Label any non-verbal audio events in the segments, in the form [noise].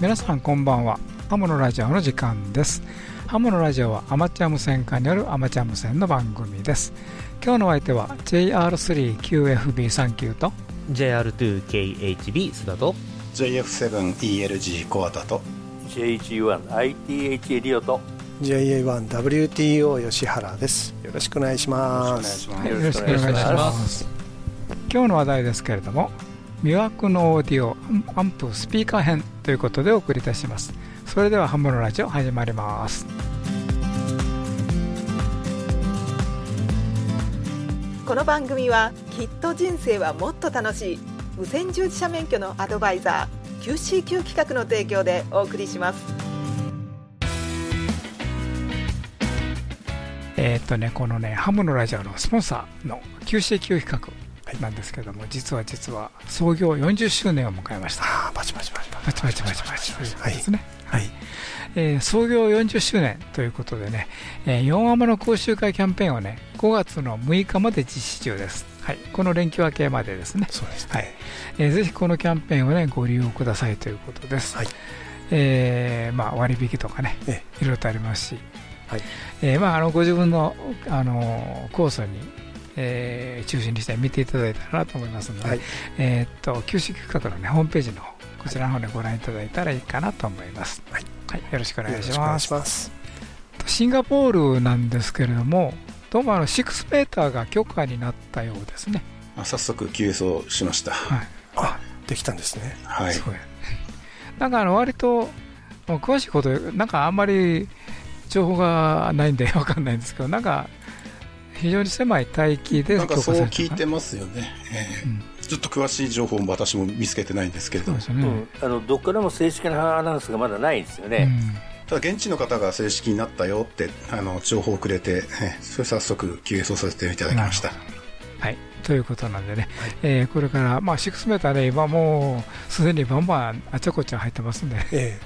皆さんこんばんは。ハムのラジオの時間です。ハムのラジオはアマチュア無線化によるアマチュア無線の番組です。今日のお相手は JR3QFB39 と。JR2KHB 須田と。JF7ELG コアタと。JH1ITH エリオと。JA1WTO 吉原です。よろしくお願いします。よろしくお願いします。今日の話題ですけれども魅惑のオーディオアンプスピーカー編ということでお送りいたします。それではハムのラジオ始まります。この番組はきっと人生はもっと楽しい無線従事者免許のアドバイザー QCQ 企画の提供でお送りします。えーっとねこのねハムのラジオのスポンサーの QCQ 企画なんですけども、実は実は創業40周年を迎えました。ああバチバチバチバチ。バチバチバチということはいですね、はいえー創業40周年ということでね、えー、4アマの講習会キャンペーンをね5月の6日まで実施中です、はい、この連休明けまでですねそうですはいえーぜひこのキャンペーンをねご利用くださいということです、はいえーまあ、割引とかねえいろいろとありますし、はいえーまあ、あのご自分の、あのコースに、えー中心にして見ていただいたらなと思いますので、はい。えーっと九州企画の、ね、ホームページの方こちらの方でご覧いただいたらいいかなと思います、はい。よろしくお願いしよろしくお願いますします。シンガポールなんですけれどもどうもあの6メーターが許可になったようですね、あ早速 QS をしました。はい、あできたんですね。はい。すごいなんかあの割ともう詳しいことなんかあんまり情報がないんでわかんないんですけどなんか非常に狭い帯域でなんかそう聞いてますよね、えーうん。ちょっと詳しい情報も私も見つけてないんですけれどそうですよね、うん、あのどっからも正式なアナウンスがまだないんですよね、ただ現地の方が正式になったよってあの情報をくれて、えーそれ早速 QS をさせていただきました。はい、ということなんでね、えーこれから、まあ、6メーターね、今もうすでにバンバンあちゃこちゃ入ってますんで、え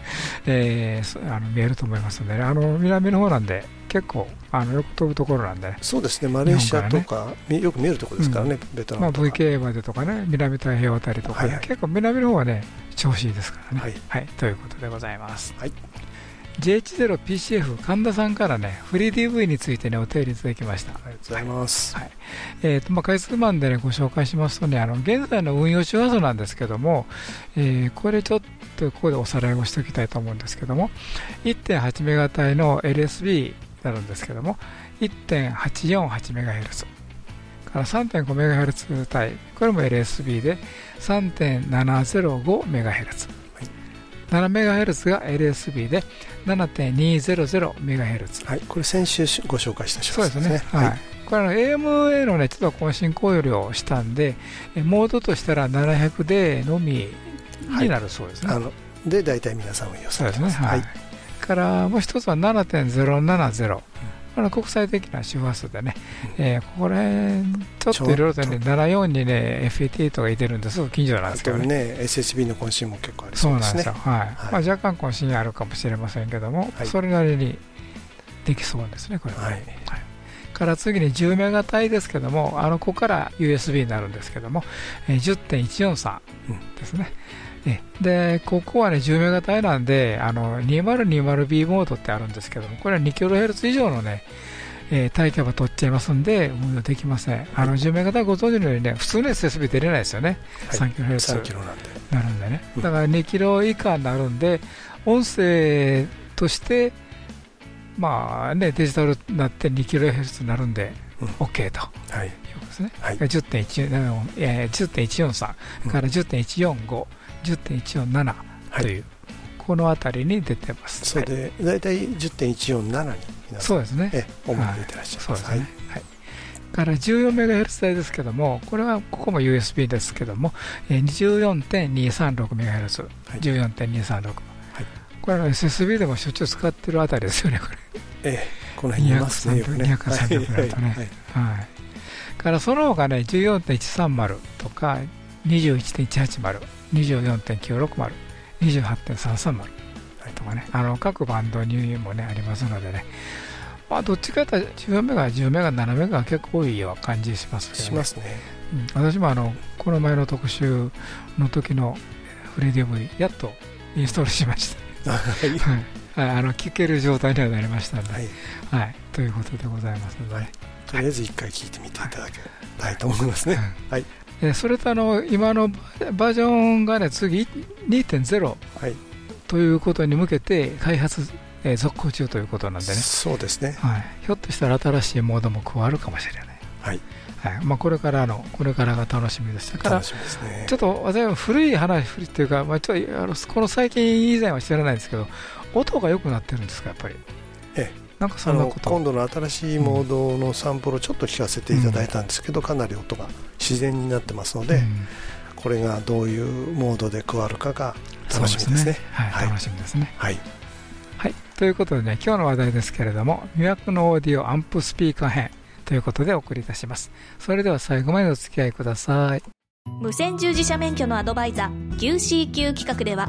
え。[laughs] ーそあの見えると思いますんでね、あの南の方なんで、結構あのよく飛ぶところなんで。ねえ、そうですね。マレーシアとかみよく見えるところですからねベトまあ、ナムとか VK までとかね、南太平洋あたりとか、はいはい。結構南の方はね、調子いいですからね。はい。ということでございます。はい JH0PCF 神田さんからね、フリー DV についてね、お手入れいただきました。ありがとうございますはいえーとまあ、回数マンで、ね、ご紹介しますとね、あの現在の運用周波数なんですけども、えーこれちょっとここでおさらいをしておきたいと思うんですけども、1.8メガ帯の LSB になるんですけども、1.848メガヘルツから3.5メガヘルツ帯、これも LSB で3.705メガヘルツ。7メガヘルツが LSB で7.200メガヘルツ。はいこれ先週ご紹介した周そうですね。はい。これあの AMA のね、ちょっと更新考慮をしたんで、えモードとしたら700でのみになるそうですね。あので大体皆さん運用そうですね。されてますはい。からもう一つは7.070。これは国際的な周波数でね、えーこれ、ちょっといろいろとね、74にね、FAT とかいてるんですぐ近所なんあですけどね。とね SSB の更新も結構ありそなでそううですすねよ。はい。はいまあ、若干更新あるかもしれませんけども、はいそれなりにできそうですね、これは。はいから次に10メガ帯ですけども、あのここから USB になるんですけども、えー10.143ですね。えで、ここはね、10メガ帯なんで、あの 2020B モードってあるんですけども、これは 2kHz 以上のね、えー帯キャバ取っちゃいますんで、運用できません。あの10メガ帯ご存知のようにね、普通の SSB 出れないですよね。はい。3kHz 3キロなんで。なるんでね、うん。だから2キロ以下になるんで、音声として、まあね、デジタルになって2キロヘルツになるんで、うん。OK と。はい。いうことですね。はい。10.1えー10.143うん。から10.145、10.147という、このあたりに出てます。それで大体10.147に皆さんそうですね。え主に出てらっしゃいます。はい。そうですね。はい。から14メガヘルツ帯ですけども、これはここも USB ですけども、えー、14.236メガヘルツ、はい。14.236。これは SSB でもしょっちゅう使ってるあたりですよね、これ。ええこの辺にいますねよくね。200 300ぐらいとね。はい。はい。はい。からその他ね、14.130とか、21.180、24.960、28.330とかね、あの各バンドにもね、ありますのでね、まあ、どっちかというと10メガ、10メガ、7メガが結構多いような感じしますけど、ね、しますね、うん、私もあのこの前の特集の時のフレディ V やっとインストールしました。はい。[laughs] はい、あの聞ける状態にはなりましたので、はい、はい、ということでございますので、はい、とりあえず1回聞いてみていただけたいと思いますね。はい、えそれとあの今のバージョンがね次2.0、はい、ということに向けて開発、えー、続行中ということなんでね。そうですね、はい、ひょっとしたら新しいモードも加わるかもしれない。はい。はい。まあ、これからのこれからが楽しみでしたから、ね、ちょっと私は古い話古いっていうか、まあ、ちょっとあのこの最近以前は知らないんですけど音が良くなってるんですかやっぱり。ええなんかその今度の新しいモードのサンプルをちょっと聞かせていただいたんですけど、かなり音が自然になってますので、これがどういうモードで加わるかが楽しみですね。はい、楽しみですね。はい、はい、ということでね今日の話題ですけれども魅惑のオーディオアンプスピーカー編ということでお送りいたします。それでは最後までお付き合いください。無線従事者免許のアドバイザー QCQ 企画では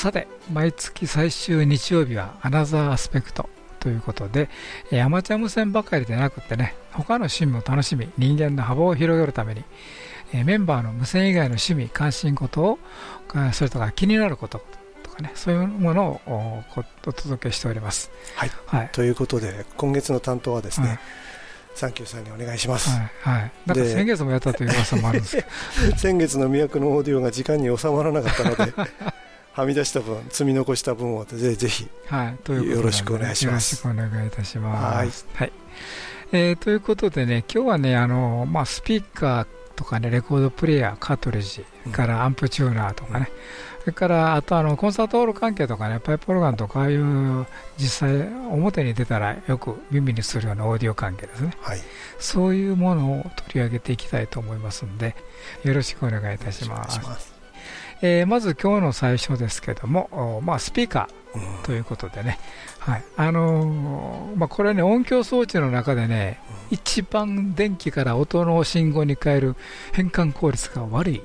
さて、毎月最終日曜日はアナザーアスペクトということで、アマチュア無線ばかりでなくてね、他の趣味も楽しみ、人間の幅を広げるために、メンバーの無線以外の趣味、関心事を、それとか気になることとかね、そういうものをお届けしております。はい。はい、ということで、今月の担当はですね、はいサンキューさんにお願いします。はい。はい、なんか先月もやったという噂もあるんですけど。[laughs] 先月の魅惑のオーディオが時間に収まらなかったので、はみ出した分、積み残した分をぜぜひ、はい、よろしくお願いします。よろしくお願いいたします。はい。はい、えー、ということでね、今日はね、あの、まあ、スピーカーとかね、レコードプレーヤー、カートリッジからアンプチューナーとかね、うん、それからあとあのコンサートホール関係とかね、パイプオルガンとか、ああいう実際、表に出たらよく耳にするようなオーディオ関係ですね、はい、そういうものを取り上げていきたいと思いますので、よろしくお願いいたします。えー、まず今日の最初ですけども、まあ、スピーカーということでね、うん、はいあのー、まあ、これね音響装置の中でね、うん、一番電気から音の信号に変える変換効率が悪い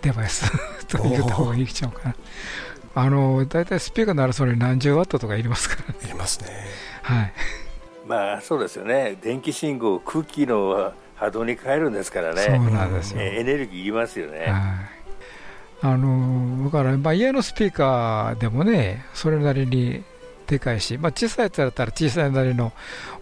デバイス [laughs] と言った方がいいちゃうかな。あのー、だいたいスピーカーならそれ何十ワットとかいりますからね。いりますね。はい。[laughs] まあそうですよね。電気信号空気の波動に変えるんですからね。そうなんですよ。エネルギーいりますよね。はいあのだから、まあ、家のスピーカーでもね、それなりにでかいし、まあ、小さいやつだったら小さいなりの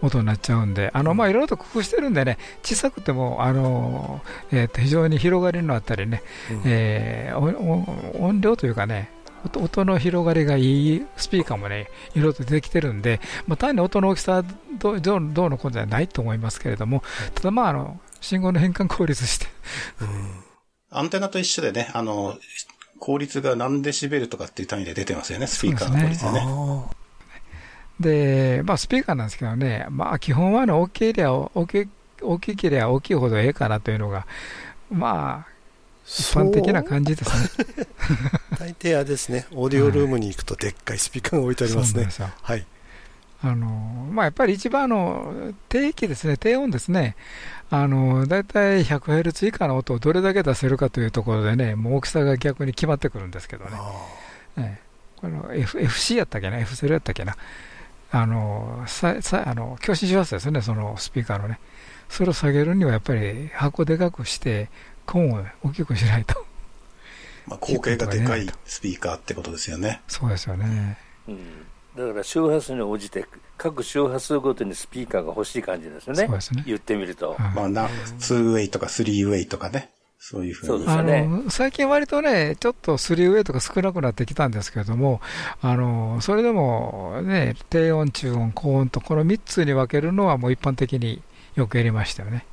音になっちゃうんで、あのまあいろいろと工夫してるんでね、小さくてもあの、えー、と非常に広がりのあったりね、うん、えー、音量というかね、音の広がりがいいスピーカーもね、いろいろと出てきてるんで、まあ、単に音の大きさどうどうのことじゃないと思いますけれども、ただまあ、あの信号の変換効率して、うんアンテナと一緒でね、あの、効率が何デシベルとかっていう単位で出てますよね、スピーカーの効率でね。で、まあ、スピーカーなんですけどね、まあ、基本は大きいりゃ大きい、大きければ大きいほどええかなというのが、まあ、一般的な感じですね。[laughs] 大抵はですね、オーディオルームに行くとでっかいスピーカーが置いてありますね。はい。あのまあ、やっぱり一番の低域ですね、低音ですね、あのだいたい 100Hz 以下の音をどれだけ出せるかというところでね、もう大きさが逆に決まってくるんですけどね、ねこの F FC やったっけな、F0 やったっけな、あのささあの共振周波数ですね、そのスピーカーのね、それを下げるにはやっぱり箱でかくして、コーンを大きくしないと。まあ、口径がでかいスピーカーってことですよね。そうですよね。うんだから周波数に応じて各周波数ごとにスピーカーが欲しい感じですよね。そうですね。言ってみると。まあな、2ウェイとか3ウェイとかね。そういうふうに。そうですね。最近割とね、ちょっと3ウェイとか少なくなってきたんですけれども、あの、それでもね、低音、中音、高音とこの3つに分けるのはもう一般的によくやりましたよね。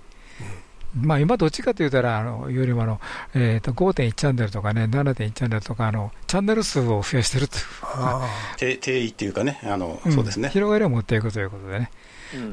まあ、今どっちかというとあのよりもあの、えー、と5.1チャンネルとかね、7.1チャンネルとかあの、チャンネル数を増やしてるという。[laughs] 定位っていうかね、あの、うん、そうですね。広がりを持っていくということでね、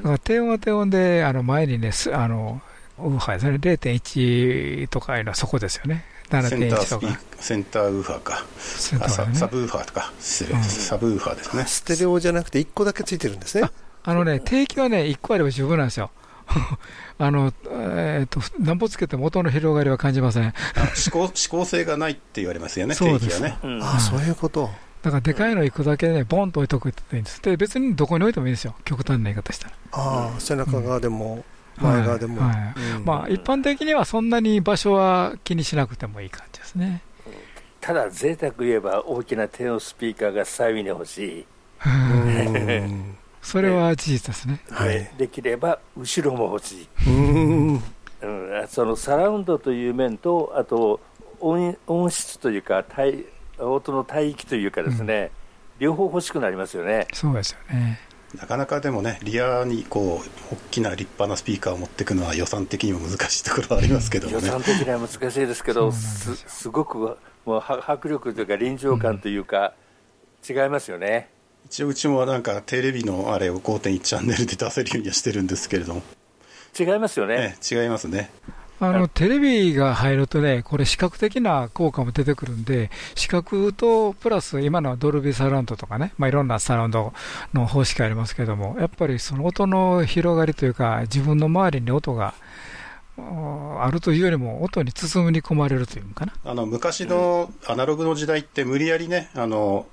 うん、低音は低音であの前にね、あのウーハーですね、0.1とかいうのはそこですよね。7.1とか。センターウーファーか、ね、サブウーファーとか、失礼。です、サブウーファーですね。ステレオじゃなくて1個だけついてるんですね。あのね、定期はね、1個あれば十分なんですよ。[laughs] あの、えっ、ー、と、何歩つけても音の広がりは感じません。指向、指向 [laughs] 性がないって言われますよね、定期はね。うん、あそういうこと。だからでかいの1個だけね、ボンと置いとくといいんです。で、別にどこに置いてもいいですよ、極端な言い方したら。ああ、背中側でも、前側でも。はいはいうん、まあ、一般的にはそんなに場所は気にしなくてもいい感じですね。ただ、贅沢言えば大きな低音スピーカーが左右に欲しい。[laughs] それは事実ですね。はい、できれば後ろも欲しい。うん、そのサラウンドという面と、あと音音質というか、音の帯域というかですね、うん、両方欲しくなりますよね。そうですよね。なかなかでもね、リアにこう大きな立派なスピーカーを持っていくのは予算的にも難しいところはありますけど、ね、予算的には難しいですけど、すすごくもう迫力というか臨場感というか、違いますよね。一応うちもなんかテレビのあれを5.1チャンネルで出せるようにはしてるんですけれども。違いますよね、違いますね。あのテレビが入るとね、これ、視覚的な効果も出てくるんで、視覚とプラス、今のはドルビーサラウンドとかね、まあ、いろんなサラウンドの方式ありますけども、やっぱりその音の広がりというか、自分の周りに音があるというよりも、音に包み込まれるというかな。あの昔のアナログの時代って、無理やりね、あの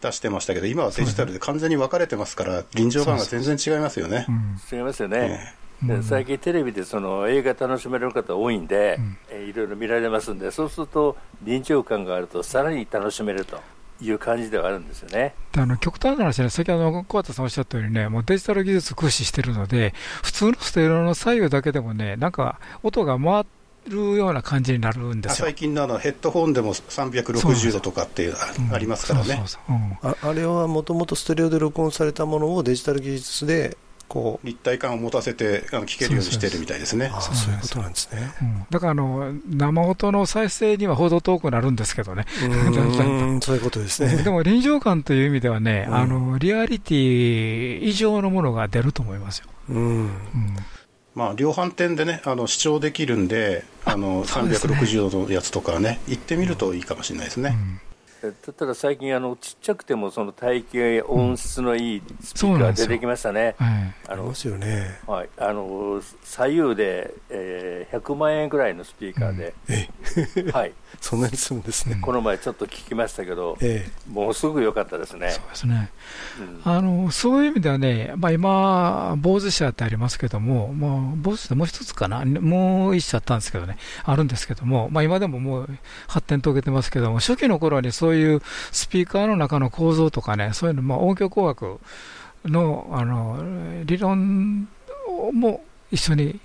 出してましたけど、今はデジタルで完全に分かれてますから、臨場感が全然違いますよね。違いますよね。最近テレビでその映画楽しめる方多いんで、うん、えいろいろ見られますんで、そうすると臨場感があるとさらに楽しめると。いう感じではあるんですよねあの極端な話ね、先ほど小畑さんおっしゃったようにね、もうデジタル技術駆使してるので、普通のステレオの左右だけでもね、なんか音が回るような感じになるんです最近のあのヘッドホンでも360度とかってありますからね。あれはもともとステレオで録音されたものをデジタル技術でこう立体感を持たせてあの聞けるようにしてるみたいですね。そういうことなんですね。うん、だからあの生音の再生にはほど遠くなるんですけどね。[laughs] そういうことですね。でも臨場感という意味ではね、うん、あのリアリティ以上のものが出ると思いますよ。うん、うんまあ、量販店でね、あの視聴できるんで、あの360度のやつとかね、行ってみるといいかもしれないですね。ただ最近あの、ちっちゃくてもその体型、音質のいいスピーカー出てきましたね。ありますよね。はい、あの左右で、えー、100万円ぐらいのスピーカーで、うん、はい、[laughs] そんなにするんですね。この前ちょっと聞きましたけど、ええ、もうすぐ良かったですね。そうですね。うん、あのそういう意味ではね、まあ今坊主社ってありますけども、もう坊主社もう一つかな、もう一社あったんですけどね、あるんですけども、まあ今でももう発展遂げてますけども、初期の頃にそういうスピーカーの中の構造とかね、そういうの、まあ音響工学のあの理論も一緒に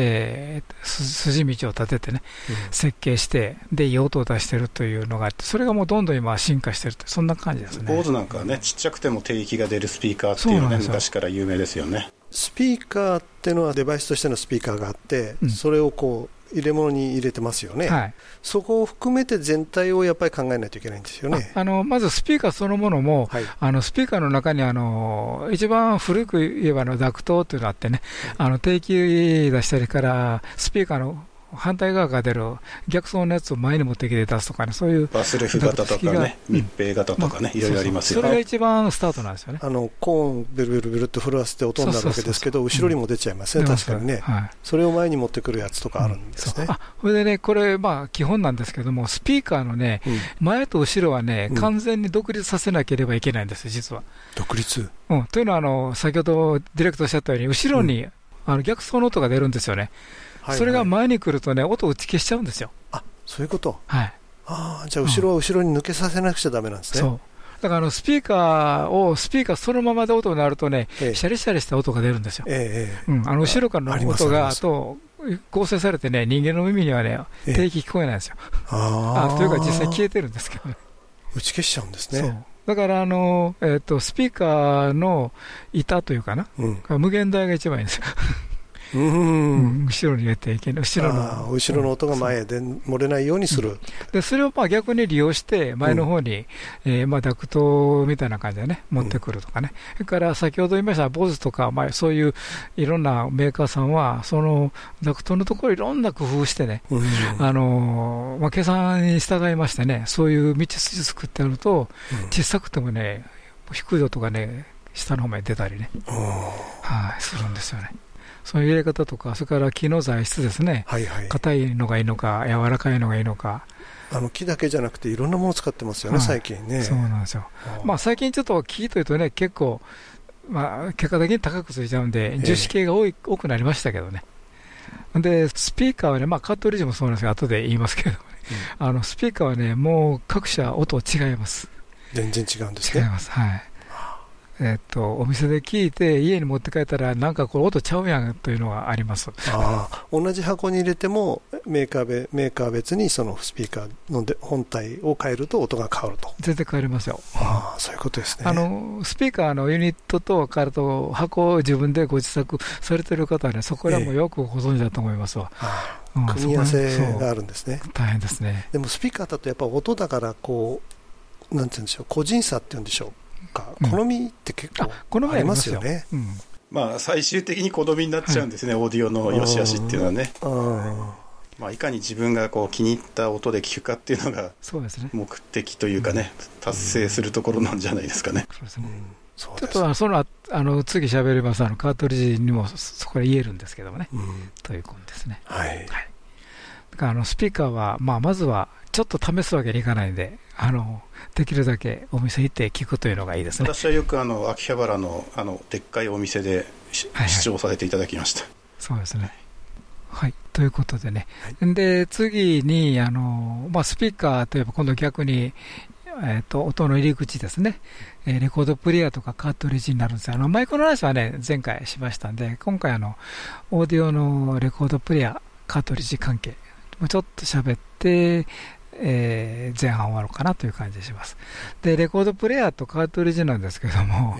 えー、筋道を立ててね、うん、設計して、で、用途を出してるというのがあって、それがもうどんどん今、進化してるそんな感じですね。坊主なんかはね、ちっちゃくても低域が出るスピーカーっていうのはね、昔から有名ですよね。スピーカーっていうのはデバイスとしてのスピーカーがあって、うん、それをこう、入れ物に入れてますよね、はい、そこを含めて全体をやっぱり考えないといけないんですよね。あのまずスピーカーそのものも、はい、あのスピーカーの中にあの一番古く言えばのダクトっていうのがあってね、あの定期出したりから、スピーカーの反対側が出る逆走のやつを前に持ってきて出すとかね、そういう。バスレフ型とかね、密閉型とかね、いろいろありますよそれが一番スタートなんですよね。あの、コーン、ベルベルベルって震わせて音になるわけですけど、後ろにも出ちゃいますね、確かにね。それを前に持ってくるやつとかあるんですね。あ、それでね、これ、まあ、基本なんですけども、スピーカーのね、前と後ろはね、完全に独立させなければいけないんですよ、実は。独立？うん。というのは、あの、先ほどディレクトおっしゃったように、後ろに、あの逆走の音が出るんですよね。それが前に来るとね、音を打ち消しちゃうんですよ。あそういうこと？はい。ああ、じゃあ後ろは後ろに抜けさせなくちゃだめなんですね。そう。だからあのスピーカーを、スピーカーそのままで音になるとね、ええ、シャリシャリした音が出るんですよ。ええ、うん、あの後ろからの音が、と合成されてね、人間の耳にはね、定期聞こえないんですよ。ああというか実際消えてるんですけどね。打ち消しちゃうんですね。だからあの、えーと、スピーカーの板というかな、うん、無限大が一番いいんですよ。うん、後ろに入れていけない、後ろの。後ろの音が前で漏れないようにする、でそれをまあ逆に利用して、前の方に、うん、えー、まあダクトみたいな感じでね、持ってくるとかね、それから先ほど言いました、ボズとか、まあ、そういういろんなメーカーさんは、そのダクトのところ、いろんな工夫してね、あのまあ、計算に従いましてね、そういう道筋作ってやると、小さくてもね、低い音がね、下の方まで出たりね、はい、するんですよね。そういう入れ方とか、それから木の材質ですね、硬、はいはい、いのがいいのか、柔らかいのがいいのか。あの木だけじゃなくて、いろんなものを使ってますよね、はい、最近ね。そうなんですよ。まあ、最近ちょっと木というとね、結構、まあ、結果的に高くついちゃうんで、樹脂系が多い、多くなりましたけどね。で、スピーカーはね、まあ、カットリッジもそうなんですが、後で言いますけど、ねうん、あのスピーカーはね、もう各社、音違います。全然違うんですね。違います。はい。えっと、お店で聞いて、家に持って帰ったら、なんかこれ、音ちゃうやんというのがあります。あ同じ箱に入れてもメーカーべ、メーカー別にそのスピーカーので本体を変えると、音が変わると。全然変わりますよ、あそういうことですね。あのスピーカーのユニットと変わると、箱を自分でご自作されてる方はね、そこらもよくご存知だと思いますわ。えー、組み合わせがあるんですね。大変ですね。でもスピーカーだとやっぱ音だからこうなんて言うんでしょう個人差っていうんでしょうか、好みって結構ありますよ。ね。まあ、最終的に好みになっちゃうんですね、オーディオの良し悪しっていうのはね。まあ、いかに自分がこう気に入った音で聞くかっていうのが目的というかね、達成するところなんじゃないですかね。ちょっとそのあの次喋ります。あのカートリッジにもそこで言えるんですけどもね、ということですね。はい、はい、だからあのスピーカーは、まあ、まずはちょっと試すわけにいかないんで、あのできるだけお店行って聞くというのがいいですね。私はよくあの秋葉原のあのでっかいお店で、はいはい、視聴させていただきました。そうですね。はい。ということでね、はい、で次にあの、まあ、スピーカーといえば今度逆にえーと、音の入り口ですね、えー、レコードプレーヤーとかカートリッジになるんですあのマイクの話はね前回しましたんで今回あのオーディオのレコードプレーヤーカートリッジ関係ちょっと喋ってえー、前半終わろうかなという感じします。で、レコードプレーヤーとカートリッジなんですけども、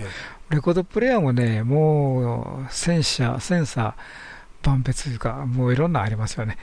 レコードプレーヤーもね、もう、戦車、センサー、万別というか、もういろんなありますよね。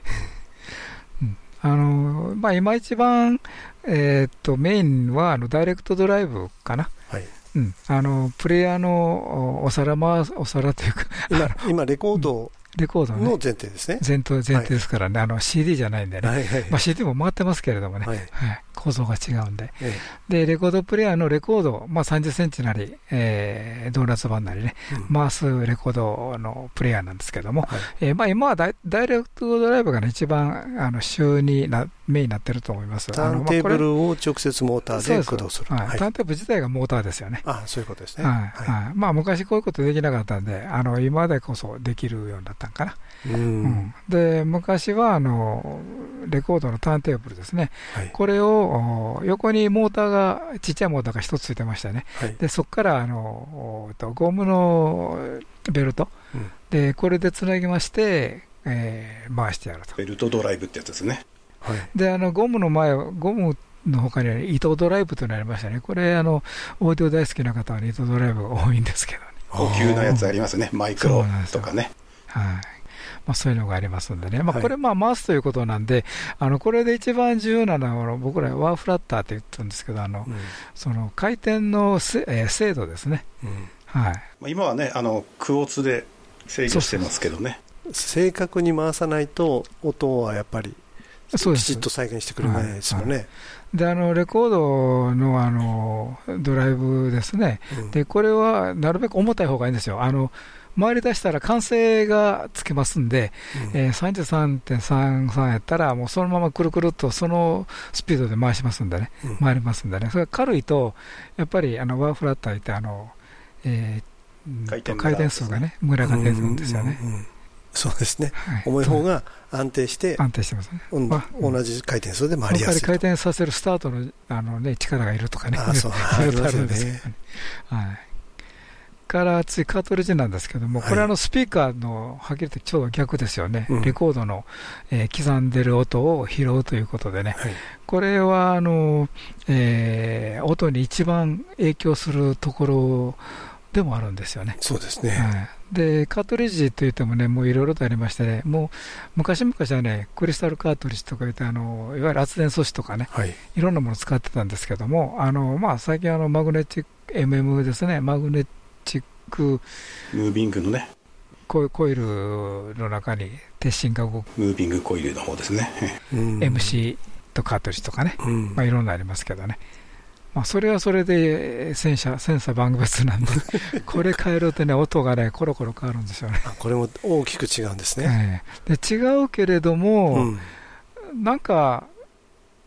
うん、あの、まあ、今一番、えー、っと、メインは、あの、ダイレクトドライブかな。はい。うん、あのプレイヤーのお皿回すお皿というか今、今レコードレコードの前提ですね。前提前提ですからね、はい、あの CD じゃないんでね、はいはい、まあ、CD も回ってますけれどもね、はい、はい、構造が違うんで、ええ、で、レコードプレーヤーのレコード、まあ、30センチなり、えー、ドーナツ版なりね、うん、回すレコードのプレーヤーなんですけども、はい、えー、まあ、今はダイダイレクトドライブが、ね、一番あの主になメインになってると思います。ターンテーブルを直接モーターで駆動する。はい、ターンテーブル自体がモーターですよね。あそういうことですね。はい。はい。まあ、昔こういうことできなかったんで、あの今でこそできるようになったんかな。うん、で昔はあのレコードのターンテーブルですね、はい、これを横にモーターがちっちゃいモーターが1つついてましたね、はい、でそこからあのゴムのベルト、うん、でこれでつなぎまして、えー、回してやると。ベルトドライブってやつですね、はい、であのゴムの前ゴムの他に糸ドライブというのがありましたね、これ、あのオーディオ大好きな方は糸ドライブが多いんですけどね。高級なやつありますね、マイクロとかね。はい。まあ、そういうのがありますんでね、まあ、これ、まあ、回すということなんで、あのこれで一番重要なのは、僕らワーフラッターって言ってるんですけど、あの、うん、その回転のせ、えー、精度ですね。うん。はい、今はね、あのクオーツで制御してますけどね。正確に回さないと、音はやっぱりきちっと再現してくれないですよね。はい。はい。であのレコードのあのドライブですね、うん、でこれはなるべく重たい方がいいんですよ、あの回り出したら完成がつけますんで、うん。えー、33.33やったら、もうそのままくるくるっとそのスピードで回しますんでね、うん、回りますんでね、それが軽いと、やっぱりあのワーフラッターって、あの、えー、回転回転数がね、ムラが出るんですよね。うんうんうんそうですね、はい、重い方が安定して、安定してますね、うん、同じ回転数で回りやすい回転させるスタートのあの、ね、力がいるとかね、あそう。ありますよね。はいから次カートリッジなんですけども、これあのスピーカーのはっきり言ってちょうど逆ですよね、レコードの、え刻んでる音を拾うということでね、これはあの、え音に一番影響するところでもあるんですよね。そうですね。はい、で、カートリッジといってもね、もういろいろとありましてね、もう昔々はね、クリスタルカートリッジとか言って、あのいわゆる圧電素子とかね、はい、いろんなものを使ってたんですけども、あのまあ、最近あの、マグネチック、MM ですね、マグネチック、ムービングのね、ココイルの中に鉄心が動く、ムービングコイルの方ですね、MC とカートリッジとかね、うん、まあ、いろんなありますけどね。まあ、それはそれで戦車、戦車番別なんで、[laughs] これ変えるとね、音がね、コロコロ変わるんですよね。これも大きく違うんですね。で違うけれども、うん、なんか、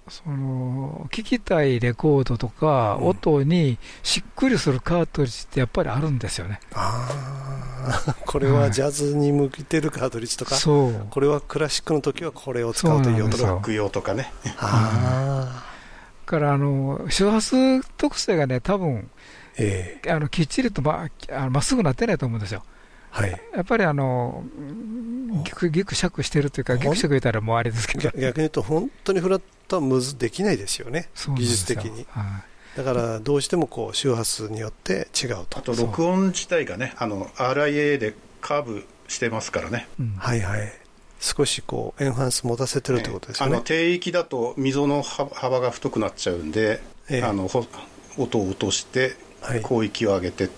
その聞きたいレコードとか、音にしっくりするカートリッジってやっぱりあるんですよね。ああ、[laughs] これはジャズに向いてるカートリッジとか、そう、これはクラシックの時はこれを使うという音ロック用とかね。ああ。からあの周波数特性がね、多分、えー、あのきっちりとまあまっすぐなってないと思うんですよ。はい、やっぱりあのぎくぎくしゃくしてるというか、ぎくしゃく言ったらもうあれですけど、逆に言うと、本当にフラットはむずできないですよね、技術的に。はい、だからどうしてもこう周波数によって違うと。あと録音自体がね、あの RIA でカーブしてますからね。うん、はいはい。少しこうエンハンス持たせてるってことですね、あの低域だと溝の幅が太くなっちゃうんで、ええ、あの音を落として広域を上げてっ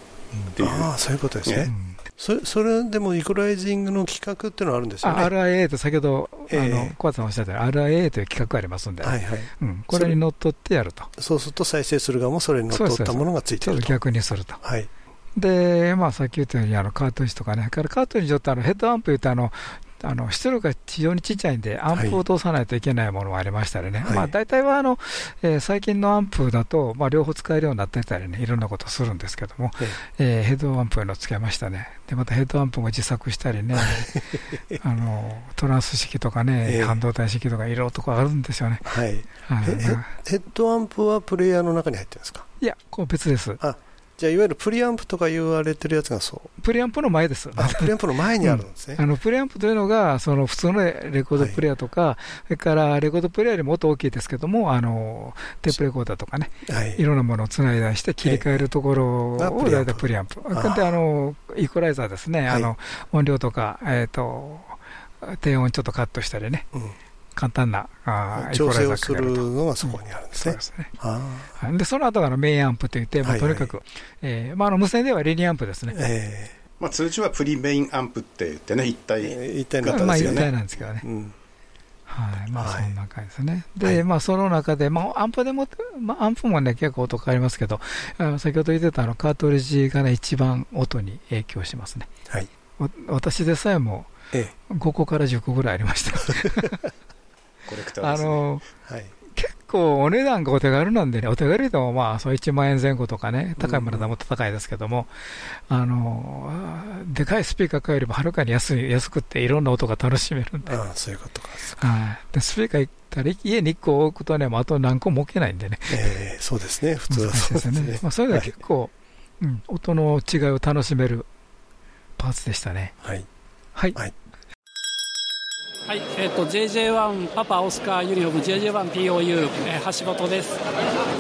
ていう、はい、ああそういうことですね、それでもイコライジングの企画っていうのはあるんですよね？RIA と先ほど、えー、あの小畑さんおっしゃったように RIA という企画がありますんで、はいはい。うん、これにのっとってやると。そうすると再生する側もそれにのっとったものがついてると。逆にすると、はい、で、まあ、さっき言ったようにあのカートリッジとかね、カートリッジってあのヘッドアンプ言ってあのあの出力が非常にちっちゃいんで、アンプを通さないといけないものもありましたりね、はい、まあ、大体はあの、えー、最近のアンプだと、まあ、両方使えるようになってたりね、いろんなことするんですけども、えー、ヘッドアンプのつけましたね、でまたヘッドアンプも自作したりね、[laughs] あのトランス式とかね、えー、半導体式とか、いろいろとこあるんですよね、はい、はい、ヘッドアンプはプレイヤーの中に入ってるんですか？いや、こう別です。あじゃあいわゆるプリアンプとか言われてるやつがそう。プリアンプの前です。あプリアンプの前にあるんですね、うん、あのプリアンプというのがその普通のレコードプレーヤーとか、はい、それからレコードプレーヤーよりもっと大きいですけどもあのテープレコーダーとかね、はい、いろんなものをつないだりして切り替えるところを大体プリアンプ。であのイコライザーですね、あの音量とか、えーと、低音ちょっとカットしたりね、うん簡単なあ調整をするのがそこにあるんですね。うん、そうですねでその後がメインアンプといって、まあ、とにかく、はいはい、えー、まあ、あの無線ではリニアンプですね。えーまあ、通常はプリメインアンプって言ってね、一体一体型ですよね。まあ、一体なんですけどね。うんはいまあ、そんな感じですね。はい、で、まあ、その中で、まあ、アンプでも、まあ、アンプもね、結構音変わりますけど、先ほど言ってたあのカートリッジがね、一番音に影響しますね。はい、私でさえも、5個から10個ぐらいありました。[laughs] クターですね。あのはい、結構お値段がお手軽なんでね、お手軽でもまあ、そう1万円前後とかね、高いものはもっと高いですけども、うん、あの、でかいスピーカーよりもはるかに安い、安くていろんな音が楽しめるんで。ああ、そういうことか。はい。で、スピーカー行ったら、家に1個置くとね、もうあと何個も置けないんでね。ええー、そうですね、普通はそうですね。まあ、それが結構、はい、うん、音の違いを楽しめるパーツでしたね。はい。はい。はいはい、えっ、ー、と JJ1 パパオスカーユニフォーム JJ1POU、えー、橋本です、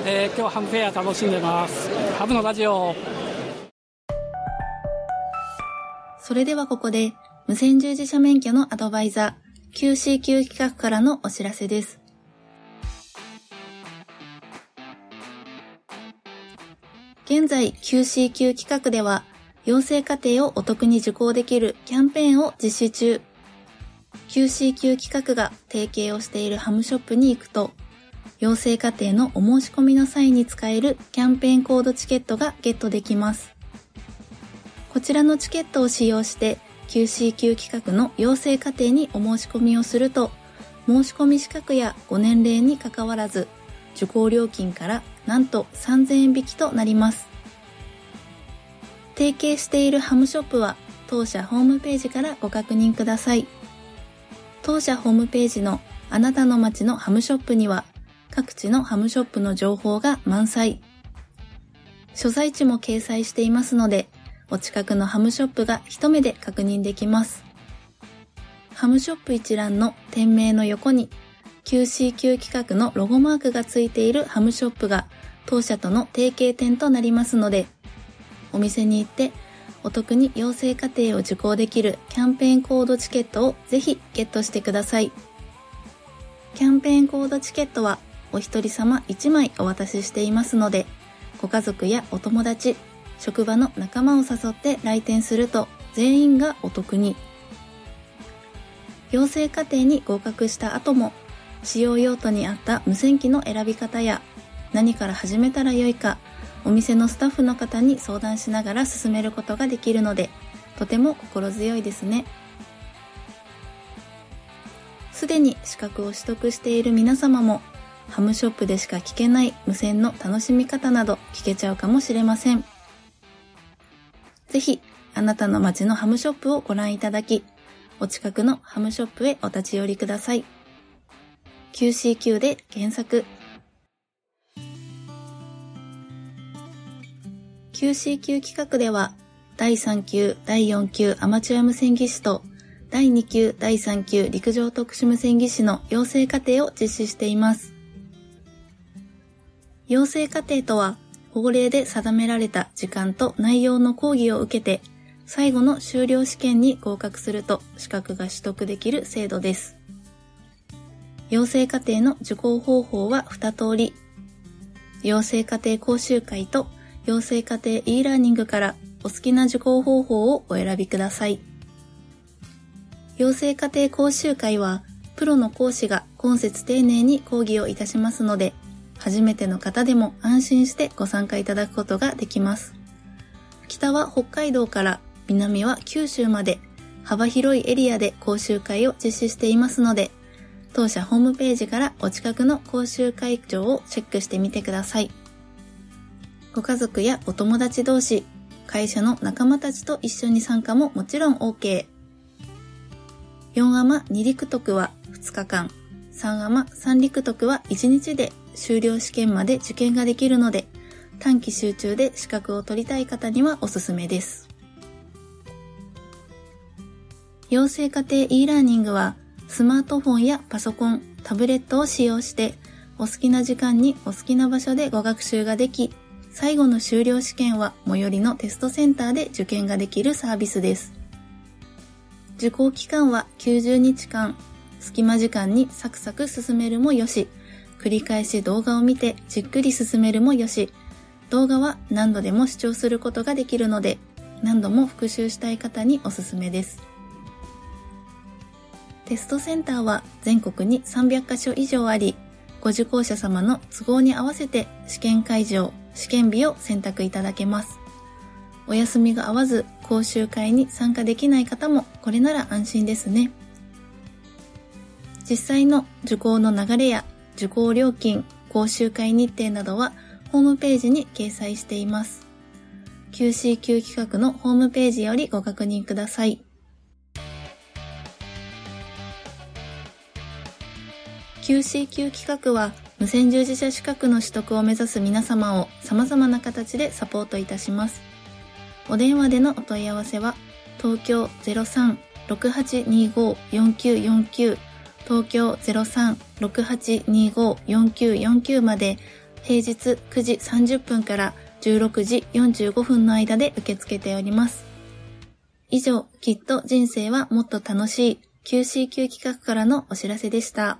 えー、今日ハムフェア楽しんでます。ハムのラジオ。それではここで無線従事者免許のアドバイザー QCQ 企画からのお知らせです。現在 QCQ 企画では養成課程をお得に受講できるキャンペーンを実施中。QCQ 企画が提携をしているハムショップに行くと、養成課程のお申し込みの際に使えるキャンペーンコードチケットがゲットできます。こちらのチケットを使用して QCQ 企画の養成課程にお申し込みをすると、申し込み資格やご年齢にかかわらず、受講料金からなんと3000円引きとなります。提携しているハムショップは当社ホームページからご確認ください。当社ホームページのあなたの街のハムショップには各地のハムショップの情報が満載。所在地も掲載していますので、お近くのハムショップが一目で確認できます。ハムショップ一覧の店名の横に QCQ 企画のロゴマークがついているハムショップが当社との提携店となりますので、お店に行ってお得に養成課程を受講できるキャンペーンコードチケットをぜひゲットしてください。キャンペーンコードチケットはお一人様1枚お渡ししていますので、ご家族やお友達、職場の仲間を誘って来店すると全員がお得に。養成課程に合格した後も、使用用途に合った無線機の選び方や何から始めたらよいか、お店のスタッフの方に相談しながら進めることができるので、とても心強いですね。すでに資格を取得している皆様も、ハムショップでしか聞けない無線の楽しみ方など聞けちゃうかもしれません。ぜひ、あなたの街のハムショップをご覧いただき、お近くのハムショップへお立ち寄りください。QCQ で検索。QCQ 企画では、第3級、第4級アマチュア無線技師と、第2級、第3級陸上特殊無線技師の養成課程を実施しています。養成課程とは、法令で定められた時間と内容の講義を受けて、最後の修了試験に合格すると資格が取得できる制度です。養成課程の受講方法は2通り。養成課程講習会と養成課程 e ラーニングからお好きな受講方法をお選びください。養成課程講習会は、プロの講師が今節丁寧に講義をいたしますので、初めての方でも安心してご参加いただくことができます。北は北海道から南は九州まで幅広いエリアで講習会を実施していますので、当社ホームページからお近くの講習会場をチェックしてみてください。ご家族やお友達同士、会社の仲間たちと一緒に参加ももちろん OK。4アマ2陸徳は2日間、3アマ3陸徳は1日で修了試験まで受験ができるので、短期集中で資格を取りたい方にはおすすめです。養成家庭 e ラーニングは、スマートフォンやパソコン、タブレットを使用して、お好きな時間にお好きな場所でご学習ができ、最後の修了試験は最寄りのテストセンターで受験ができるサービスです。受講期間は90日間、隙間時間にサクサク進めるもよし、繰り返し動画を見てじっくり進めるもよし、動画は何度でも視聴することができるので、何度も復習したい方におすすめです。テストセンターは全国に300カ所以上あり、ご受講者様の都合に合わせて試験会場、試験日を選択いただけます。お休みが合わず講習会に参加できない方もこれなら安心ですね。実際の受講の流れや受講料金、講習会日程などはホームページに掲載しています。QCQ 企画のホームページよりご確認ください。QCQ 企画は無線従事者資格の取得を目指す皆様を様々な形でサポートいたします。お電話でのお問い合わせは、東京03-6825-4949東京03-6825-4949まで平日9時30分から16時45分の間で受け付けております。以上、きっと人生はもっと楽しい QCQ 企画からのお知らせでした。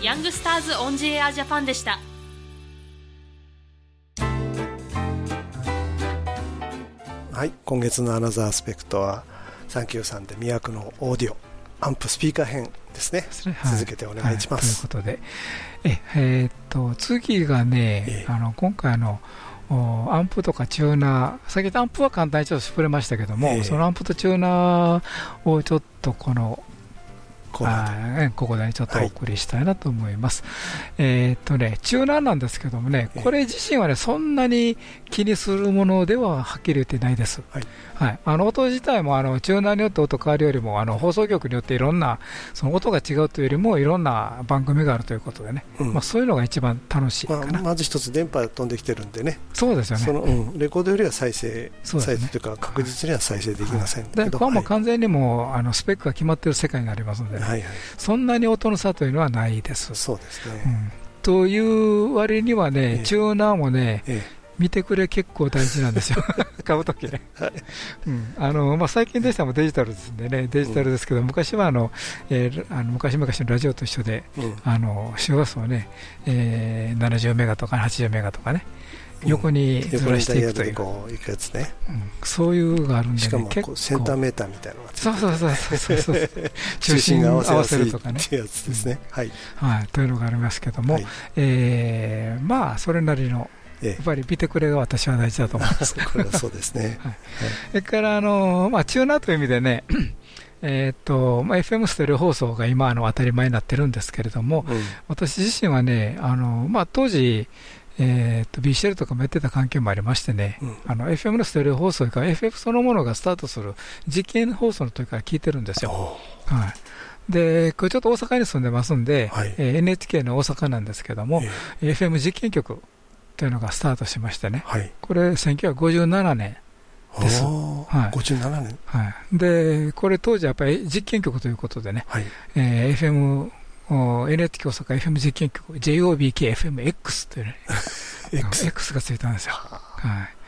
ヤングスターズオンジエアジャパンでした。はい今月のアナザーアスペクトは393で魅惑のオーディオアンプスピーカー編ですね、はい、続けてお願いします、はい、ということで。え、えー、っと次がね、えー、あの今回のアンプとかチューナー、先ほどアンプは簡単にちょっと触れましたけども、えー、そのアンプとチューナーをちょっとこのここでちょっとお送りしたいなと思います。はい、えっとね、チューナーなんですけどもね、これ自身はね、そんなに気にするものでははっきり言ってないです。はい。はい、あの音自体もあの中南によって音変わるよりも、あの放送局によっていろんな、その音が違うというよりも、いろんな番組があるということでね、うん、まあそういうのが一番楽しいかな。まあ、まず一つ電波飛んできてるんでね。そうですよね。その、うん、レコードよりは再生、再生というか確実には再生できませんけど。で、これはもう完全にもあのスペックが決まっている世界になりますので、ね、はいはい、そんなに音の差というのはないです。そうですね、うん、という割にはね、チューナーもね、ええ。見てくれ結構大事なんですよ、買うときね、はい。うん。あのまあ、最近でしたらデジタルですんでね、デジタルですけど、うん、昔はあの、えー、あの昔々のラジオと一緒で、うん、あの周波数をね、えー、70メガとか80メガとかね、横にずらしていくという、うん、いくやつね、うん、そういうがあるんで、ね、しかもセンターメーターみたいなのがそうそうそうそうそう中心合わせるとかね。っていうやつですね、はい、はい、というのがありますけども、はい、えー、まあそれなりのやっぱり見てくれが私は大事だと思います。[laughs] これはそうですね。はい、それからあの、まあ、チューナーという意味でね、[clears throat] えっとまあ、FM ステレオ放送が今あの当たり前になってるんですけれども、うん、私自身はね、あのまあ、当時、えー、と BCL とかもやってた関係もありましてね、うん、あの FM のステレオ放送から FF そのものがスタートする実験放送の時から聞いてるんですよ。はい、で、これちょっと大阪に住んでますんで、はい、えー、NHK の大阪なんですけども、えー、FM 実験局というのがスタートしましてね、はい、これ1957年です。はい、57年、はい、で、これ当時やっぱり実験局ということでね、はい。えー、FM NHK 大阪 FM 実験局 JOBKFMX というね。X, X がついたんですよ。はい。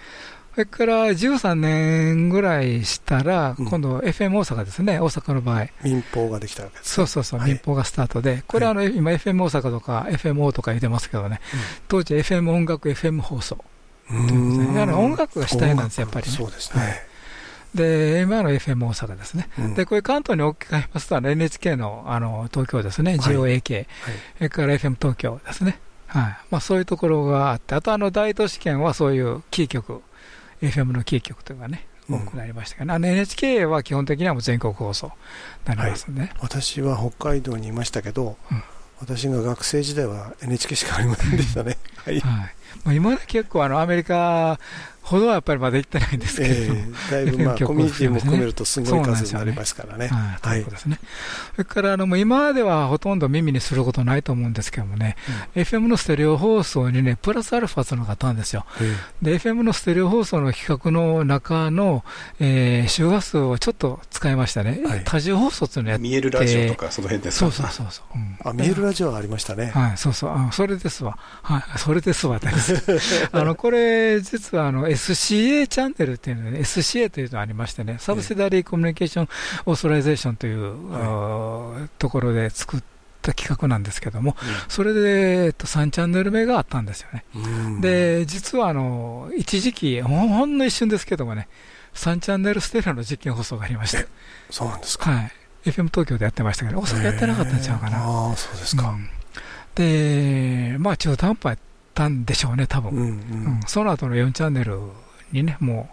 それから13年ぐらいしたら、今度 FM 大阪ですね、大阪の場合。民放ができたわけです、そうそうそう、民放がスタートで、これあの、今 FM 大阪とか FMO とか言ってますけどね、当時 FM 音楽 FM 放送。やはり音楽が主体なんですやっぱりね。そうですね。で、今の FM 大阪ですね。うん、で、これ関東に置き換えますと、NHK のあの東京ですね、GOAK、はい、それから FM 東京ですね。はい。まあそういうところがあって、あとあの大都市圏はそういうキー局、FM のキー局というかね、多くなりましたけど、うん、NHK は基本的にはもう全国放送になりますね、はい、私は北海道にいましたけど、うん、私が学生時代は NHK しかありませんでしたね。はい。はい。まあ、今まで結構あのアメリカほどはやっぱりまだ行ってないんですけど、えー、だいぶまあコミュニティも含めるとすごい数になりますからね。はい、ですね。それからあの今まではほとんど耳にすることないと思うんですけどもね、うん、FM のステレオ放送にね、プラスアルファというのがあったんですよ。で、FM のステレオ放送の企画の中の、えー、周波数をちょっと使いましたね。はい、多重放送っていうのやって。見えるラジオとかその辺ですか？そうそうそう、うん、あ、見えるラジオはありましたね。はい、そうそう。あそれですわ。はい、それですわ。[laughs] あの、これ、実はあの SCA チャンネルっていうのね、SCA というのがありましてね、サブシダリーコミュニケーションオーソライゼーションという、はい、ところで作った企画なんですけども、うん、それで、えっと、3チャンネル目があったんですよね。で、実はあの、一時期、ほんの一瞬ですけどもね、3チャンネルステレオの実験放送がありました。[laughs] そうなんですか。はい。FM 東京でやってましたけど、大阪やってなかったんちゃうかな。ああ、そうですか。うん、で、まあ中途半端だったんでしょうね、多分。うん、うんうん、その後の4チャンネルにね、も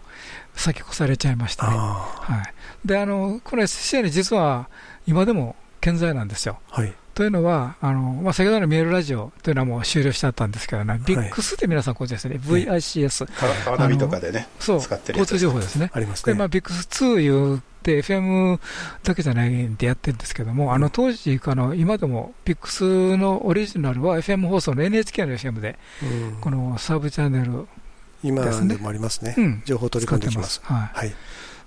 う先越されちゃいましたね。はい、で、あの、これ、シェア実は今でも健在なんですよ。はい、というのは、あのまあ、先ほどの見えるラジオというのはもう終了しちゃったんですけどね、ビックスって皆さんご存知ですね、VICS。カーナビとかでね、そう、交通情報ですね。ありますね。まあ、ビックス2いうで FM だけじゃないんでやってるんですけども、あの当時あの、今でもピックスのオリジナルは FM 放送の NHK の FM で、このサブチャンネル今でもありますね、うん、情報取り込んできます。はい、はい、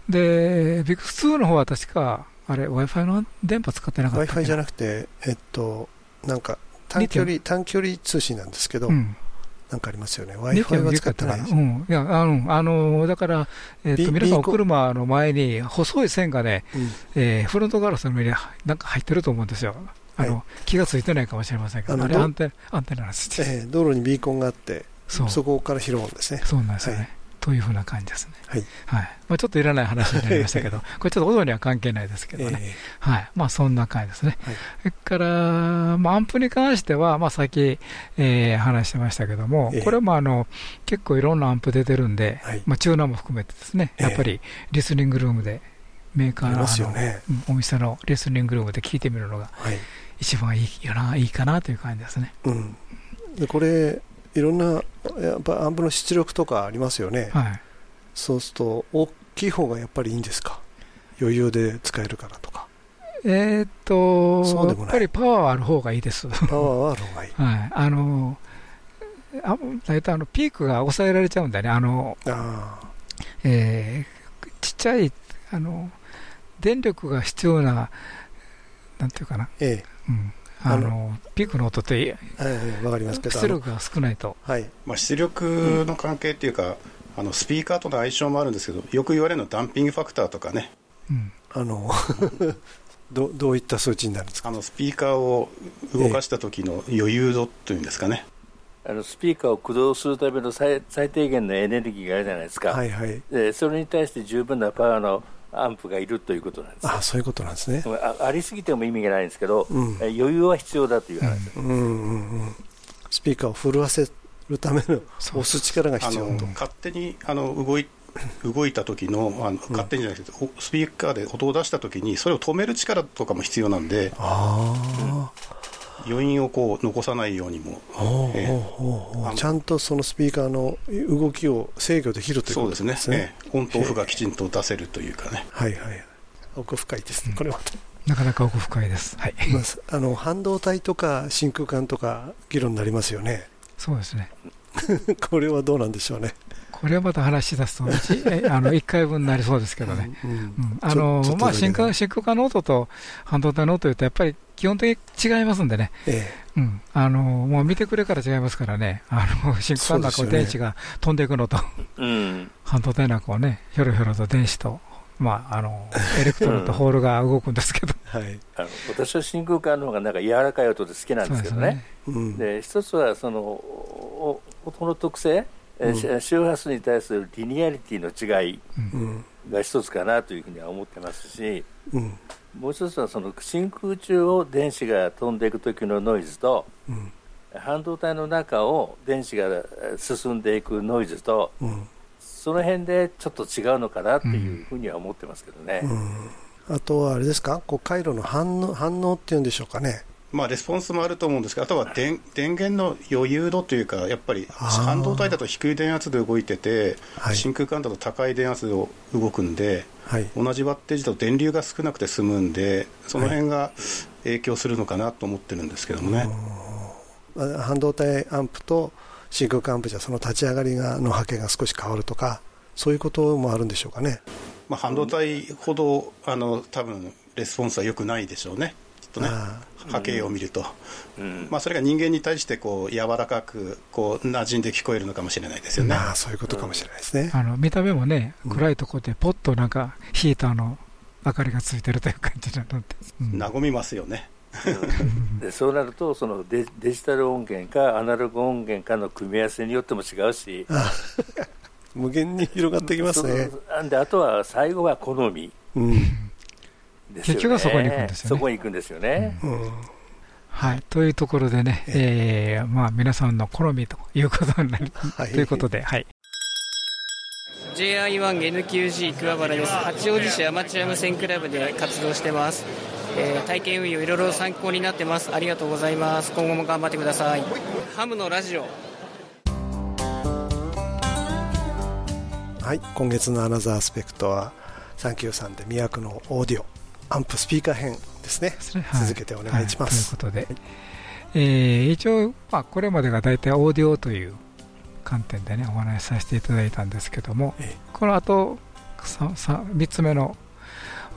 で、ビッグ2の方は確か、あれ、Wi-Fi の電波使ってなかった Wi-Fi じゃなくて、えっと、なんか短距離短距離通信なんですけど、うん、なんかありますよね、Wi-Fi は使ってない、うん、いやあのあのだから、えー、と皆さん、お車の前に細い線がね、うん、えー、フロントガラスの上になんか入ってると思うんですよ。あの、はい、気がついてないかもしれませんけど、あれアンテアンテナなんです、えー、道路にビーコンがあって、そこから拾うんですね。そうなんですよね。はい、というふうな感じですね。はい。はい。まあ、ちょっといらない話になりましたけど、[laughs] これちょっと音には関係ないですけどね。えー、はい。まあ、そんな感じですね。はい、それから、まあ、アンプに関しては、まあ、さっき、えー、話してましたけども、えー、これもあの、結構いろんなアンプ出てるんで、はい、まあ、チューナーも含めてですね、やっぱりリスニングルームでメーカーの、ね、お店のレスリングルームで聞いてみるのが、一番いいよな、いいかなという感じですね。うん、でこれいろんなやっぱアンプの出力とかありますよね、はい、そうすると大きい方がやっぱりいいんですか？余裕で使えるからとか。えー、っとやっぱりパワーはある方がいいです。パワーはある方がいい、[laughs] はい、あのあ大体あのピークが抑えられちゃうんだね。あのあ、えー、ちっちゃいあの電力が必要ななんていうかな、ええ。うん、あのピークの音って、わかりますけど出力が少ないと、はい。まあ、出力の関係っていうか、うん、あのスピーカーとの相性もあるんですけどよく言われるのはダンピングファクターとかね、うん、あの [laughs] どどういった数値になるんですか？あのスピーカーを動かした時の余裕度というんですかね、あのスピーカーを駆動するための最最低限のエネルギーがあるじゃないですか、はいはい、でそれに対して十分なパワーのアンプがいるということなんです。あそういうことなんですね。あありすぎても意味がないんですけど、うん、余裕は必要だという話。です、うんうんうん、スピーカーを震わせるための押す力が必要。と勝手にあの動い動いた時のあの勝手にじゃなくて、スピーカーで音を出した時にそれを止める力とかも必要なんで。あ、余韻をこう残さないようにも、えー、ちゃんとそのスピーカーの動きを制御できるということですね。そうですね、えー、オンとオフがきちんと出せるというかね。はいはい奥深いです。ね、これはなかなか奥深いです、はい、まあ、[laughs] あの半導体とか真空管とか議論になりますよね。そうですね。[laughs] これはどうなんでしょうね。これはまた話し出すと1、あの1回分になりそうですけどね、あのまあ、真空真空管の音と半導体の音というと、やっぱり基本的に違いますんでね、ええ、うん、あのもう見てくれから違いますからね、あの真空管の中を電子が飛んでいくのと、うん、半導体の中をね、ひょろひょろと電子と、まあ、あのエレクトロンとホールが動くんですけど、はい、あの私は真空管の方がなんか柔らかい音で好きなんですけどね、で、ね。一つはその音の特性、うん、周波数に対するリニアリティの違いが一つかなというふうには思ってますし、うん、もう一つはその真空中を電子が飛んでいく時のノイズと、うん、半導体の中を電子が進んでいくノイズと、その辺でちょっと違うのかなっていうふうには思ってますけどね。あとはあれですか、こう回路の反応反応っていうんでしょうかね。まあ、レスポンスもあると思うんですけど、あとは電電源の余裕度というか、やっぱり半導体だと低い電圧で動いてて、真空管だと高い電圧で動くんで、はい、同じワッテージだと電流が少なくて済むんで、その辺が影響するのかなと思ってるんですけどもね。はい、半導体アンプと真空管アンプじゃ、その立ち上がりがの波形が少し変わるとか、そういうこともあるんでしょうかね。まあ、半導体ほどあの多分レスポンスは良くないでしょうね。とね波形を見ると、うん、まあ、それが人間に対してこう柔らかくこう馴染んで聞こえるのかもしれないですよね、まあ、そういうことかもしれないですね、あの見た目もね暗いところでポッとなんかヒーターの明かりがついてるという感じなので、うん、和みますよね。でそうなるとそのデデジタル音源かアナログ音源かの組み合わせによっても違うし。無限に広がってきますね。であとは最後は好み、うん結局はそこに行くんですよね。そこに行くんですよね。うん。はい、というところでね、えーまあ、皆さんの好みということになる、はい、ということで、はい、JI1NQG 桑原です。八王子市アマチュア無線クラブで活動してます、えー、体験運用いろいろ参考になってます。ありがとうございます。今後も頑張ってください。ハムのラジオ。はい。今月のアナザースペクトはサンキューさんで魅惑のオーディオアンプスピーカー編ですね、はい、続けてお願いします。はい、ということで、えー、一応、まあ、これまでが大体オーディオという観点でねお話しさせていただいたんですけども、えこの後 3, 3つ目の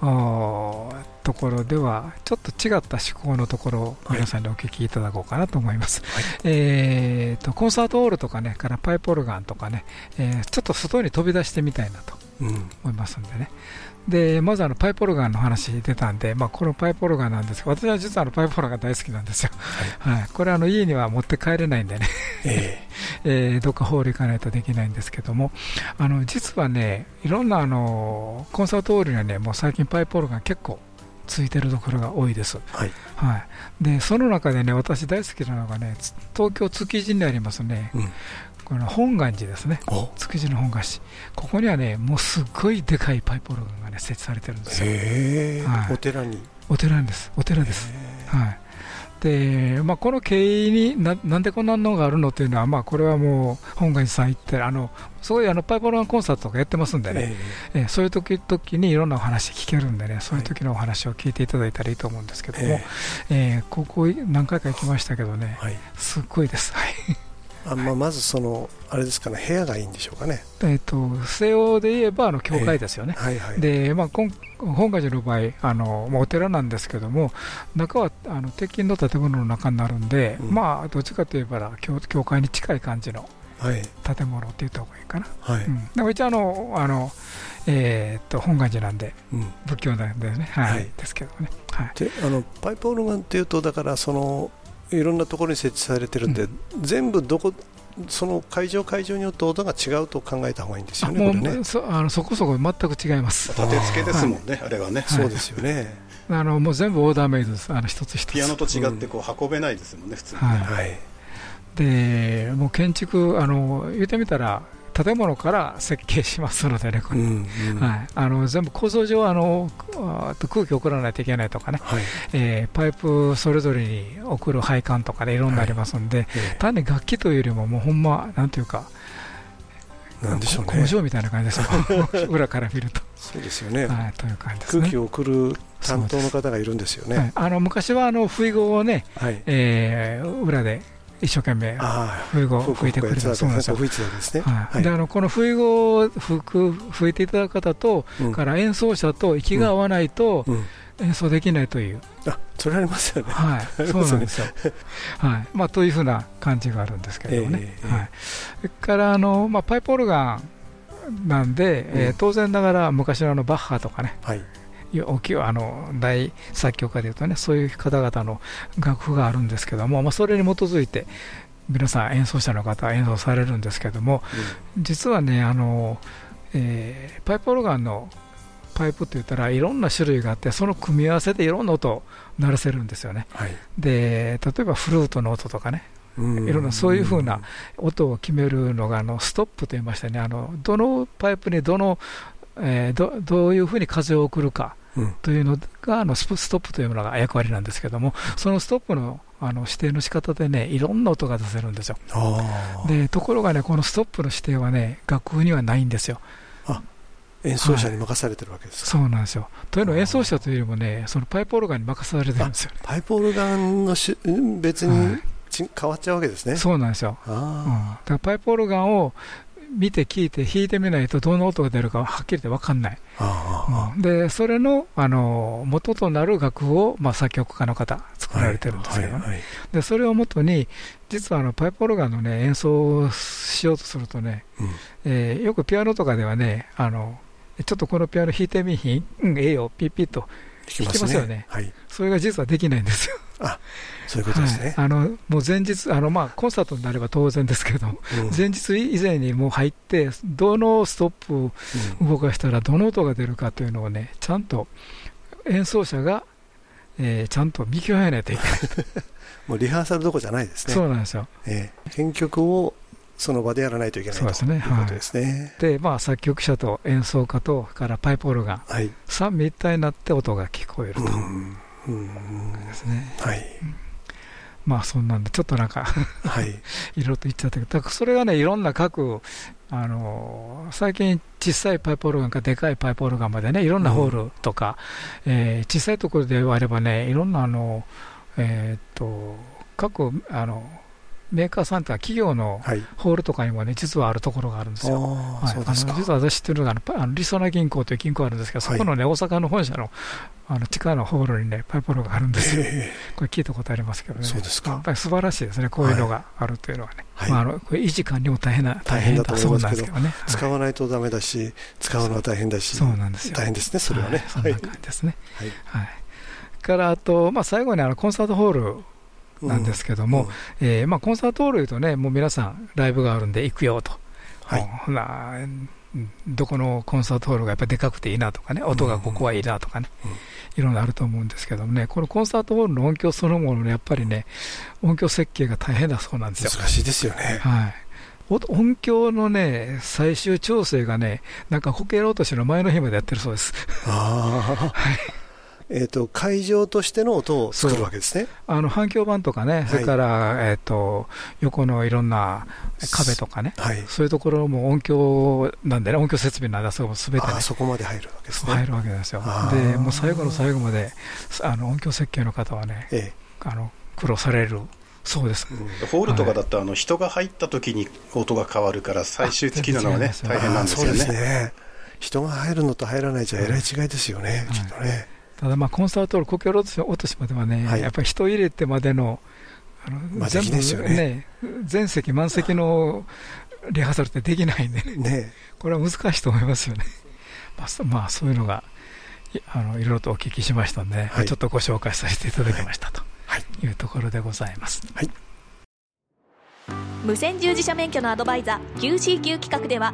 ところではちょっと違った思考のところを皆さんにお聞きいただこうかなと思います、はい、えーと、コンサートホールとかねからパイプオルガンとかね、えー、ちょっと外に飛び出してみたいなと思いますんでね、でまずあのパイプオルガンの話出たんで、まあ、このパイプオルガンなんですけど私は実はあのパイプオルガン大好きなんですよ、はい、はい、これあの家には持って帰れないんでね、えー [laughs] えー、どっかホール行かないとできないんですけども。あの実はねいろんなあのコンサートホールにはねもう最近パイプオルガン結構ついてるところが多いです、はい。はい、でその中でね私大好きなのがね東京築地にありますね、うん、この本願寺ですね。築地の本願寺。ここにはねもうすごいでかいパイプオルガンがね設置されてるんですよ、はい、お寺に。お寺です。お寺です。はい。でまあ、この経緯にななんでこんなのがあるのというのは、まあ、これはもう本願寺さん行ってあのすごいあのパイプオルガンコンサートとかやってますんでね、えー、えー、そういう時時にいろんなお話聞けるんでねそういう時のお話を聞いていただいたらいいと思うんですけども、えー、えー、ここ何回か行きましたけどね、はい、すっごいです。はいあまあ、まずそのあれですかね部屋がいいんでしょうかね。えっ、と西欧で言えばあの教会ですよね。はいはい、でまあ今本願寺の場合あの、まあ、お寺なんですけども中はあの鉄筋の建物の中になるんで、うん、まあどっちかといえば教教会に近い感じの建物って言った方がいいかな。はい。うん、でも一応あのあのえー、っと本願寺なんで、うん、仏教なんでね、はい、はい、ですけどね。はい、であのパイプオルガンっていうとだからそのいろんなところに設置されてるんで、うん、全部どこその会場会場によって音が違うと考えた方がいいんですよね、これねそあのそこそこ全く違います。立て付けですもんね、あれはね。そうですよね。あのもう全部オーダーメイドです、あの一つ一つ。ピアノと違ってこう運べないですもんね、普通に、はい。でもう建築あの言ってみたら建物から設計しますのでね、これ、うんうん、はい、あの全部構造上あの、空気を送らないといけないとかね、はい、えー、パイプそれぞれに送る配管とかね、いろんなありますんで、はい。単に楽器というよりも、もうほんま、なんていうか、なんでしょうね、工場みたいな感じですよ、[laughs] 裏から見ると。そうですよね、はい、という感じです、ね、空気を送る担当の方がいるんですよね。はい、あの昔はあの不意語をね、はい。えー、裏で一生懸命冬語を吹いてくれたそうなんですよ。であのこの冬語を吹く吹いていただく方と、から演奏者と息が合わないと、演奏できないという。あ、それありますよね。はい、[laughs] そうなんですよ。はい、まあというふうな感じがあるんですけれどもね。はい。それからあのまあパイプオルガンなんで、え当然ながら昔のあのバッハとかね。はい。あの大作曲家でいうとねそういう方々の楽譜があるんですけども、まあ、それに基づいて皆さん演奏者の方は演奏されるんですけども、うん、実はねあの、えー、パイプオルガンのパイプって言ったらいろんな種類があってその組み合わせでいろんな音を鳴らせるんですよね、はい、で例えばフルートの音とかねいろんなそういうふうな音を決めるのがあのストップと言いましてね。あのどのパイプにどの、えー、どどういうふうに風を送るかというのが、あのストップというものが役割なんですけども、そのストップのあの指定の仕方でね、いろんな音が出せるんですよ。でところがね、このストップの指定はね、楽譜にはないんですよ。演奏者に任されてるわけですか、はい、そうなんですよ。というのは演奏者というよりもね、そのパイプオルガンに任されてるんですよ、ね、パイプオルガンのし別に、はい、変わっちゃうわけですね。そうなんですよ。うん、だからパイプオルガンを見て聞いて弾いてみないとどの音が出るかはっきり言って分かんない、うん、でそれのあの元となる楽譜を、まあ、作曲家の方作られてるんですけど、ね。はいはいはい、でそれをもとに実はあのパイプオルガンの、ね、演奏をしようとするとね、うん、えー、よくピアノとかではねあのちょっとこのピアノ弾いてみひん、うん、ええよ、ピッピッと弾きますよね、はい、それが実はできないんですよ。あそういうことですね、はい、あのもう前日あの、まあ、コンサートになれば当然ですけど、うん、前日以前にもう入って、どのストップを動かしたらどの音が出るかというのをね、ちゃんと演奏者が、えー、ちゃんと見極めないといけない。[laughs] もうリハーサルどころじゃないですね。そうなんですよ、えー、編曲をその場でやらないといけないそうですね、ということですね。はい、で、まあ、作曲者と演奏家とからパイプオルガン、はい、三位一体になって音が聞こえると。うんですね。はい。まあそんなんで、ちょっとなんかはい、[laughs] いろいろと言っちゃったけど、それがね、いろんな各、あの最近、小さいパイプオルガンかでかいパイプオルガンまでね、いろんなホールとか、うん、えー、小さいところであればね、いろんなあの、えー、っと各あのメーカーさんとは企業のホールとかにもね、実はあるところがあるんですよ。はい、あの実は私知ってるのがあのリソナ銀行という銀行あるんですけど、そこのね、大阪の本社のあの地下のホールにね、パイプロがあるんですよ。これ聞いたことありますけどね。そうですか。やっぱり素晴らしいですね、こういうのがあるというのはね。はい、まあ、あのこれ維持管理も大変な、大変だと思いますけど、ね、使わないとだめだし、使うのは大変だし、そうなんですよ。大変ですね、それはね。そんな感じですね。はい。はい。からあと、まあ、最後にあのコンサートホールなんですけども、うん、えー、まあ、コンサートホールいうとね、もう皆さん、ライブがあるんで行くよと、はい、ほなどこのコンサートホールがやっぱりでかくていいなとかね、音がここはいいなとかね、いろんなあると思うんですけどもね、このコンサートホールの音響そのもののやっぱりね、音響設計が大変だそうなんですよ。難しいですよね。はい。音響のね、最終調整がね、なんかこけら落としの前の日までやってるそうです。ああ。[laughs] はい。えーと、会場としての音を作るわけですね。あの反響板とかね、はい、それから、えーと、横のいろんな壁とかね、はい、そういうところも音響なんでね、音響設備なんだ、そこすべて、ね、そこまで入るわけですね。入るわけですよ。で、もう最後の最後まで、あの音響設計の方はね、ええ、あの苦労される。そうです、うん、ホールとかだと、あの人が入った時に音が変わるから、最終的なのはね、大変なんですよね。ね。人が入るのと入らないじゃえらい違いですよね、きっとね。ただまあコンサートホール、故郷落としまではね、はい、やっぱり人入れてまでの、あの全部ね、ね、全席満席のリハーサルってできないんでね、ね。これは難しいと思いますよね。[laughs] まあ、まあ、そういうのがあのいろいろとお聞きしましたので、はい、ちょっとご紹介させていただきましたとい。うところでございます。はい。無線従事者免許のアドバイザー QCQ 企画では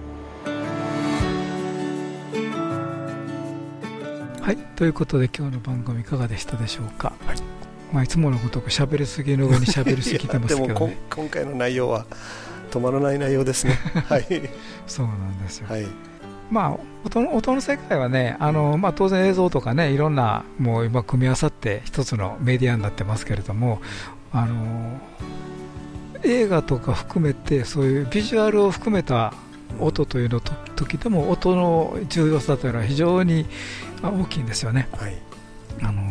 はい。ということで今日の番組いかがでしたでしょうか、はい。まあ、いつものごとく喋りすぎの上に喋りすぎてますけど、ね、でも今回の内容は止まらない内容ですね。[laughs] はい、そうなんですよ。はい。まあ、音の音の世界はね、あのまあ、当然映像とかね、いろんなもう今組み合わさって一つのメディアになってますけれども、あの映画とか含めて、そういうビジュアルを含めた音というのと時でも音の重要さというのは非常に大きいんですよね。はい、あの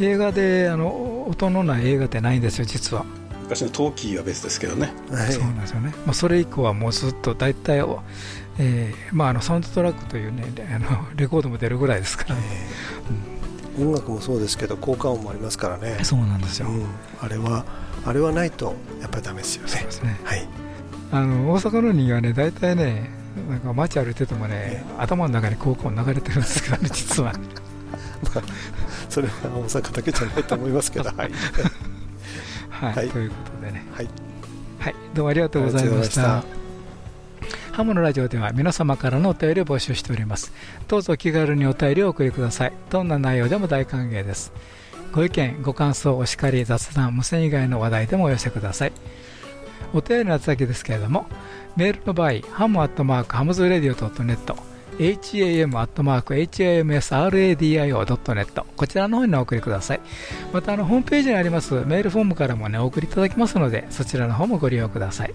映画であの音のない映画ってないんですよ、実は。昔のトーキーは別ですけどね、はい、そうなんですよね、まあ、それ以降はもうずっと大体、えーまあ、あのサウンドトラックというねあのレコードも出るぐらいですから。ね、うん、音楽もそうですけど効果音もありますからね。そうなんですよ、うん、あれはあれはないとやっぱりだめですよね。そうですね、はい、あの大阪の人はね大体ねなんか街歩いててもね、頭の中に効果音流れてるんですけどね [laughs] 実は。まあ、それは大阪だけじゃないと思いますけど、[laughs] はい。はい、ということでね、はい、はい、どうもありがとうございました。ハムのラジオでは皆様からのお便りを募集しております。どうぞ気軽にお便りをお送りください。どんな内容でも大歓迎です。ご意見、ご感想、お叱り、雑談、無線以外の話題でもお寄せください。お便りの先ですけれども、メールの場合、ハムアットマークハムズレディオ .net、 ham@hamsradio.net こちらの方にお送りください。またあのホームページにありますメールフォームからもねお送りいただきますのでそちらの方もご利用ください。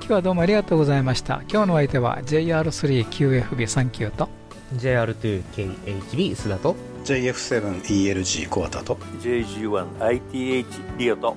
今日はどうもありがとうございました。今日のお相手は JR3QFB39 と JR2KHB 須田と JF7ELG コアタと JG1ITH リオと